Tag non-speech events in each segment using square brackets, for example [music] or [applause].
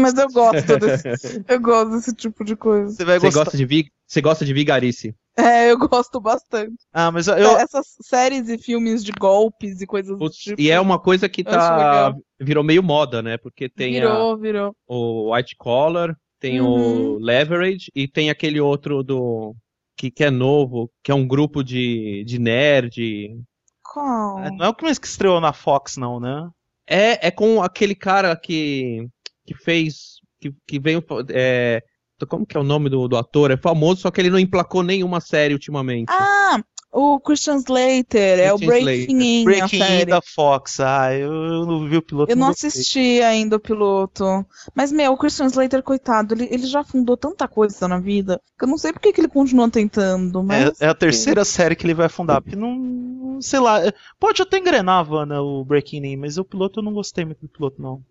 Mas eu gosto desse, [laughs] eu gosto desse tipo de coisa. Você vai Você gostar. gosta, de vi... Você gosta de vigarice. É, eu gosto bastante. Ah, mas eu, Essas séries e filmes de golpes e coisas do tipo. e é uma coisa que tá virou meio moda, né? Porque tem a- Virou, virou. o White Collar, tem Uhum. o Leverage e tem aquele outro do que, que é novo, que é um grupo de, de nerd. Qual? não é o que mais que estreou na Fox, não, né? É, é com aquele cara que, que fez. Que, que veio. É, como que é o nome do, do ator? É famoso, só que ele não emplacou nenhuma série ultimamente. Ah, o Christian Slater, é o Christian Breaking Slater. In, a Breaking In série. da Fox. Ah, eu, eu não vi o piloto. Eu não assisti ainda o piloto. Mas, meu, o Christian Slater, coitado, ele, ele já fundou tanta coisa na vida que eu não sei por que que ele continua tentando, mas... É, é a terceira série que ele vai fundar. Porque não. Sei lá. é- Pode até engrenar, Vanna, o Breaking In, mas o piloto eu não gostei muito do piloto, não.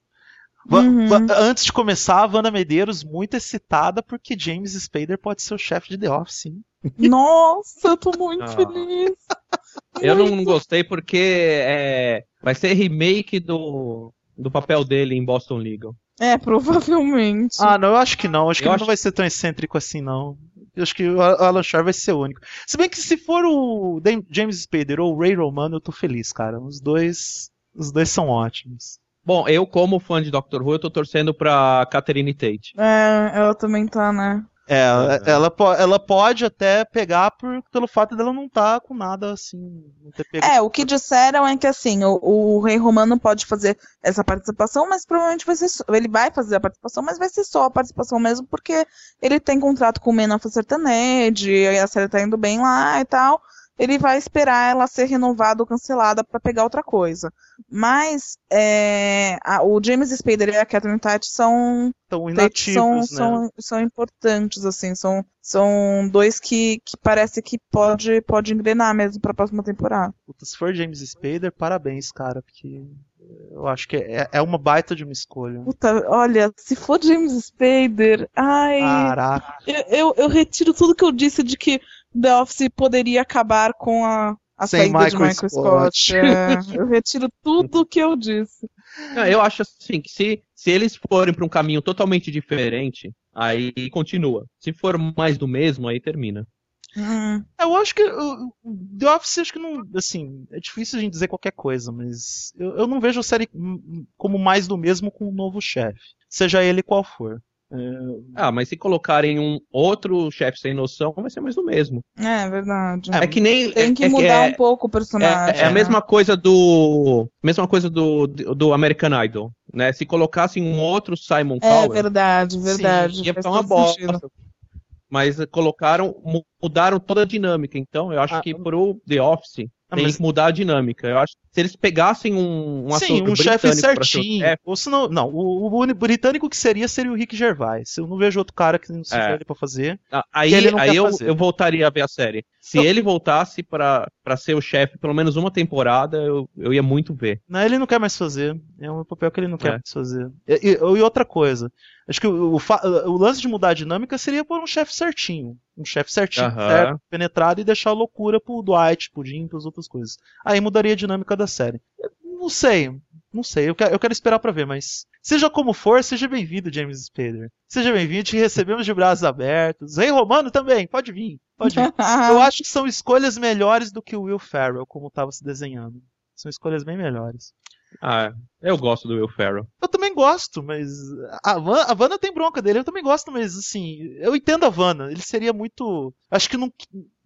Uhum. antes de começar, a Vanna Medeiros muito excitada porque James Spader pode ser o chefe de The Office. Hein? [laughs] Nossa, eu tô muito Ah. feliz. Eu não, gostei porque é, vai ser remake do, do papel dele em Boston Legal. É, provavelmente. Ah, não, eu acho que não. Acho que Eu ele acho- não vai ser tão excêntrico assim, não. Eu acho que o Alan Shore vai ser o único. Se bem que se for o James Spader ou o Ray Romano, eu tô feliz, cara. Os dois, os dois são ótimos. Bom, eu, como fã de Doctor Who, eu tô torcendo pra Catherine Tate. É, ela também tá, né? É, Uhum. ela, po- ela pode até pegar por, pelo fato dela não estar com nada assim. Não ter pego. É, o que disseram é que assim, o, o rei romano pode fazer essa participação, mas provavelmente vai ser só- ele vai fazer a participação, mas vai ser só a participação mesmo, porque ele tem contrato com o Men of Sertanejo, e a série tá indo bem lá e tal. Ele vai esperar ela ser renovada ou cancelada pra pegar outra coisa. Mas é, a- o James Spader e a Catherine Tate são Tão Tate são, inativos, né? são, são importantes, assim, são, são dois que, que parece que pode, pode engrenar mesmo pra próxima temporada. Puta, se for James Spader, parabéns, cara, porque eu acho que é, é uma baita de uma escolha. Puta, olha, se for James Spader, ai, Caraca. eu, eu, eu retiro tudo que eu disse de que The Office poderia acabar com a, a Sem saída de Michael Michael Scott. Scott. É, eu retiro tudo que eu disse. Eu acho assim que se, se eles forem pra um caminho totalmente diferente, aí continua. Se for mais do mesmo, aí termina. Hum, Eu acho que o o The Office acho que não, assim, é difícil a gente dizer qualquer coisa, mas eu, eu não vejo a série como mais do mesmo com um novo chefe, seja ele qual for. É, Ah, mas se colocarem um outro chefe sem noção, vai ser mais do mesmo. é verdade. É, que nem. Tem que é, mudar é, um pouco o personagem. É, é a né? mesma coisa do. Mesma coisa do, do American Idol. Né? Se colocassem um outro Simon É Cowell, verdade, verdade. ia faz ficar uma bosta. sentido. Mas colocaram, mu- mudaram toda a dinâmica. Então, eu acho Ah, que pro The Office Ah, tem mas- que mudar a dinâmica. Eu acho que se eles pegassem um, um Sim, um chefe certinho. chefe, Ou se não, não o, o britânico que seria seria o Rick Gervais. Eu não vejo outro cara que não seja É. ele pra fazer. ah, aí, aí eu, fazer. eu voltaria a ver a série. Se ele voltasse pra, pra ser o chefe pelo menos uma temporada, eu, eu ia muito ver. Não, ele não quer mais fazer. É um papel que ele não quer É. mais fazer. E, e- e outra coisa. Acho que o, o o lance de mudar a dinâmica seria pôr um chefe certinho. Um chefe certinho, Aham. certo, penetrado e deixar a loucura pro Dwight, pro Jim, pras outras coisas. Aí mudaria a dinâmica da série. Eu Não sei. Não sei. Eu quero, eu quero esperar pra ver, mas. Seja como for, seja bem-vindo, James Spader. Seja bem-vindo, te recebemos de braços abertos. Rei Romano também, pode vir. Pode vir. [laughs] Eu acho que são escolhas melhores do que o Will Ferrell, como estava se desenhando. São escolhas bem melhores. Ah, eu gosto do Will Ferrell. Eu também gosto, mas. A Vanna, a Vanna tem bronca dele, eu também gosto, mas assim. Eu entendo a Vanna. Ele seria muito. Acho que não,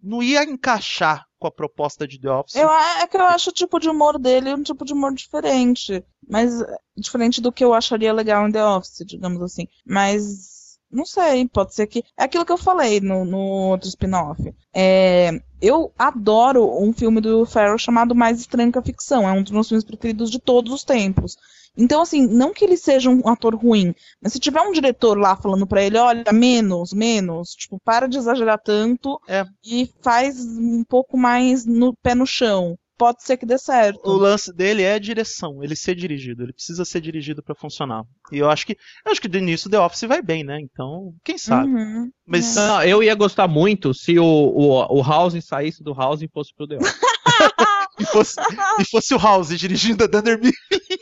não ia encaixar com a proposta de The Office. Eu, é que eu acho o tipo de humor dele um tipo de humor diferente. Mas diferente do que eu acharia legal em The Office, digamos assim. Mas não sei, pode ser que. É aquilo que eu falei no, no outro spin-off. É, eu adoro um filme do Farrell chamado Mais Estranho que a Ficção. É um dos meus filmes preferidos de todos os tempos. Então, assim, não que ele seja um ator ruim, mas se tiver um diretor lá falando pra ele, olha, menos, menos, tipo, para de exagerar tanto É. e faz um pouco mais no pé no chão. Pode ser que dê certo. O lance dele é a direção, ele ser dirigido, ele precisa ser dirigido pra funcionar. E eu acho que eu acho que do início The Office vai bem, né? Então, quem sabe. Uhum. Mas Não, eu ia gostar muito se o, o, o House saísse do House e fosse pro The Office. [laughs] e, fosse, e fosse o House dirigindo a Dunder.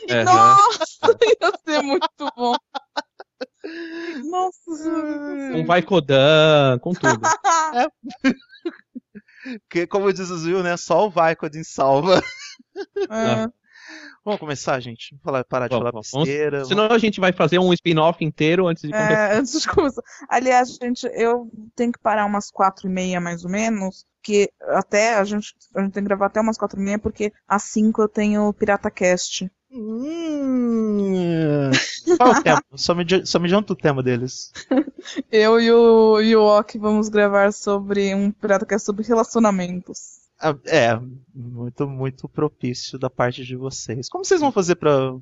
É, Nossa, ia ser muito bom. [laughs] Nossa senhora. Com vai Kodan, com tudo. Porque, como diz o Zil, né? Só o Vicodin salva. É. [laughs] Vamos começar, gente? Vamos falar, parar de Vamos, falar vamos. besteira. Senão a gente vai fazer um spin-off inteiro antes de começar. É, antes de começar. Aliás, gente, eu tenho que parar umas quatro e meia, mais ou menos, que até a gente, a gente tem que gravar até umas quatro e meia, porque às cinco eu tenho o Pirata Cast. Hum... Qual é o tema? Só me, só me adianta o tema deles. Eu e o, e o Ok vamos gravar sobre um Pirata Cast sobre relacionamentos. Ah, É, muito, muito propício da parte de vocês. Como vocês vão fazer pra.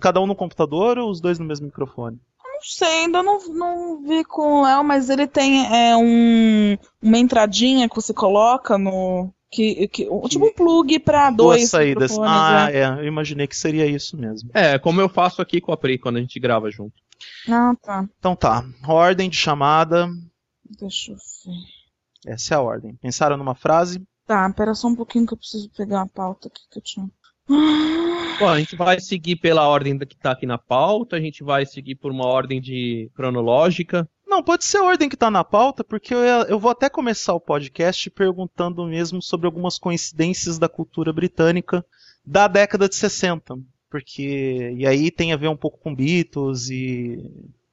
Cada um no computador ou os dois no mesmo microfone? Não sei, ainda não, não vi com o Léo, mas ele tem é, um, uma entradinha que você coloca no. Que, que, tipo um plug pra dois Duas saídas. Ah, né? é, eu imaginei que seria isso mesmo. É, como eu faço aqui com a Pri quando a gente grava junto. Ah, tá. Então tá. Ordem de chamada. Deixa eu ver. Essa é a ordem. Pensaram numa frase? Tá, pera só um pouquinho que eu preciso pegar a pauta aqui que eu tinha. Bom, a gente vai seguir pela ordem que tá aqui na pauta, a gente vai seguir por uma ordem de cronológica. Não, pode ser a ordem que tá na pauta, porque eu, eu vou até começar o podcast perguntando mesmo sobre algumas coincidências da cultura britânica da década de 60. Porque. E aí tem a ver um pouco com Beatles e.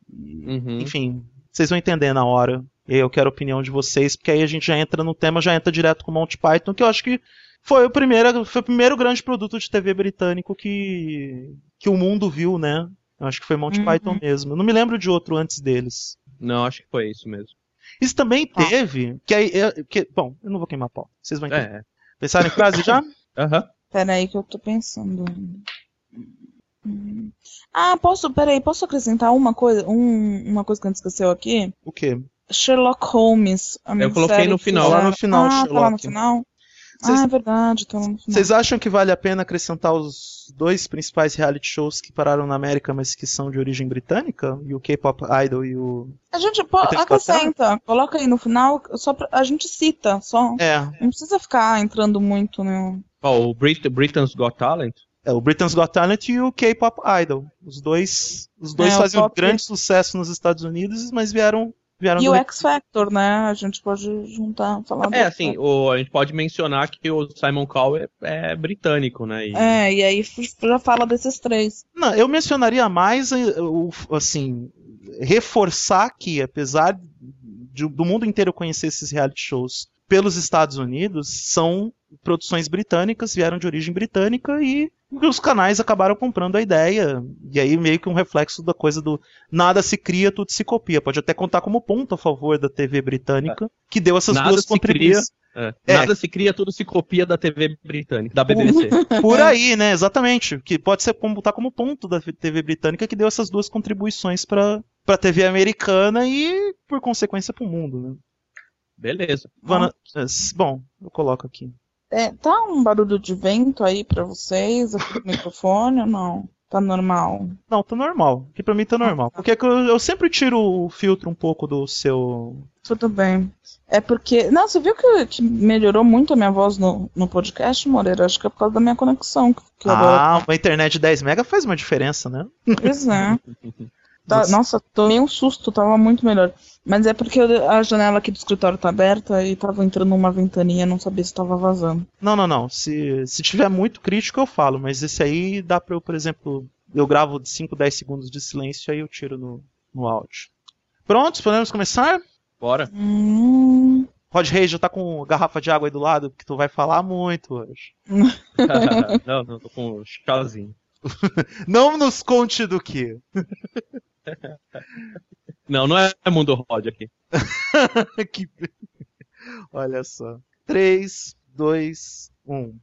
Uhum. Enfim, vocês vão entender na hora. E eu quero a opinião de vocês, porque aí a gente já entra no tema, já entra direto com Monty Python, que eu acho que foi o primeiro, foi o primeiro grande produto de TV britânico que, que o mundo viu, né? Eu acho que foi Monty Uhum. Python mesmo. Eu não me lembro de outro antes deles. Não, acho que foi isso mesmo. Isso também Tá. teve, que aí, é, que, bom, eu não vou queimar pau. Vocês vão entender. É. Pensaram em frase já? [laughs] Aham. Pera aí que eu tô pensando. Ah, posso, pera aí, posso acrescentar uma coisa, um- uma coisa que a gente esqueceu aqui? O quê? Sherlock Holmes. a Eu coloquei no final. Lá no final, ah, tá lá no Sherlock. final? Vocês- Ah, é verdade, final. Vocês acham que vale a pena acrescentar os dois principais reality shows que pararam na América, mas que são de origem britânica? E o K-Pop Idol e o. A gente pô, acrescenta, coloca aí no final, só pra, a gente cita, só. É, Não precisa ficar entrando muito no. Ó, o Brit Britain's Got Talent. é o Britain's Got Talent e o K-Pop Idol. Os dois, os dois É, faziam pop- grande sucesso nos Estados Unidos, mas vieram, vieram E do o X Factor, né? A gente pode juntar, falar É, assim, o, a gente pode mencionar que o Simon Cowell é, é britânico, né? E- É, e aí já fala desses três. Não, eu mencionaria mais eh, o assim reforçar que apesar de- do mundo inteiro conhecer esses reality shows pelos Estados Unidos, são produções britânicas, vieram de origem britânica e os canais acabaram comprando a ideia. E aí meio que um reflexo da coisa do nada se cria, tudo se copia. Pode até contar como ponto a favor da TV britânica, que deu essas Nada duas contribuições. É. É. Nada se cria, tudo se copia da TV britânica, da BBC. Por aí, né? Exatamente. Que pode ser como botar como ponto da TV britânica que deu essas duas contribuições para para TV americana e por consequência para o mundo, né? Beleza. Vana- s- bom, eu coloco aqui. É, tá um barulho de vento aí pra vocês, aqui no [laughs] microfone ou não? Tá normal? Não, tá normal. Aqui pra mim tá normal. Porque é que eu, eu sempre tiro o filtro um pouco do seu. Tudo bem. É porque. Não, você viu que, que melhorou muito a minha voz no, no podcast, Moreira? Acho que é por causa da minha conexão. Que, que. Ah, uma internet de 10 mega faz uma diferença, né? Pois é. [laughs] Tá- Nossa. tomei um susto, tava muito melhor. Mas é porque a janela aqui do escritório tá aberta e tava entrando uma ventania, não sabia se tava vazando. Não, não, não. Se, se tiver muito crítico, eu falo. Mas esse aí dá pra eu, por exemplo, eu gravo de 5, 10 segundos de silêncio aí eu tiro no, no áudio. Prontos? Podemos começar? Bora. Hum, Rod Reis já tá com garrafa de água aí do lado, porque tu vai falar muito hoje. [laughs] não, não, tô com um chazinho. [laughs] Não nos conte do que. [laughs] Não, não é mundo Rod aqui. [laughs] Que- Olha só. 3, 2, 1.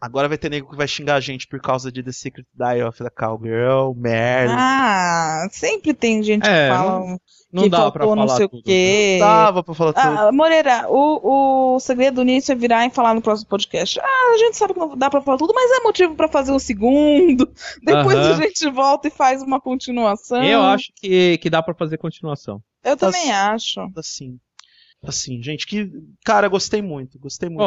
Agora vai ter nego que vai xingar a gente por causa de The Secret Diary of the Cowgirl, merda. Ah, sempre tem gente É, que fala Não que dá pra faltou não falar sei o tudo. quê. Dava pra falar tudo. Ah, Moreira, o, o segredo nisso é virar e falar no próximo podcast. Ah, a gente sabe que não dá pra falar tudo, mas é motivo pra fazer um segundo. [laughs] Depois Aham. a gente volta e faz uma continuação. Eu acho que, que dá pra fazer continuação. Eu Tá também acho. Assim. Assim, gente, que. Cara, gostei muito. Gostei muito. Ó,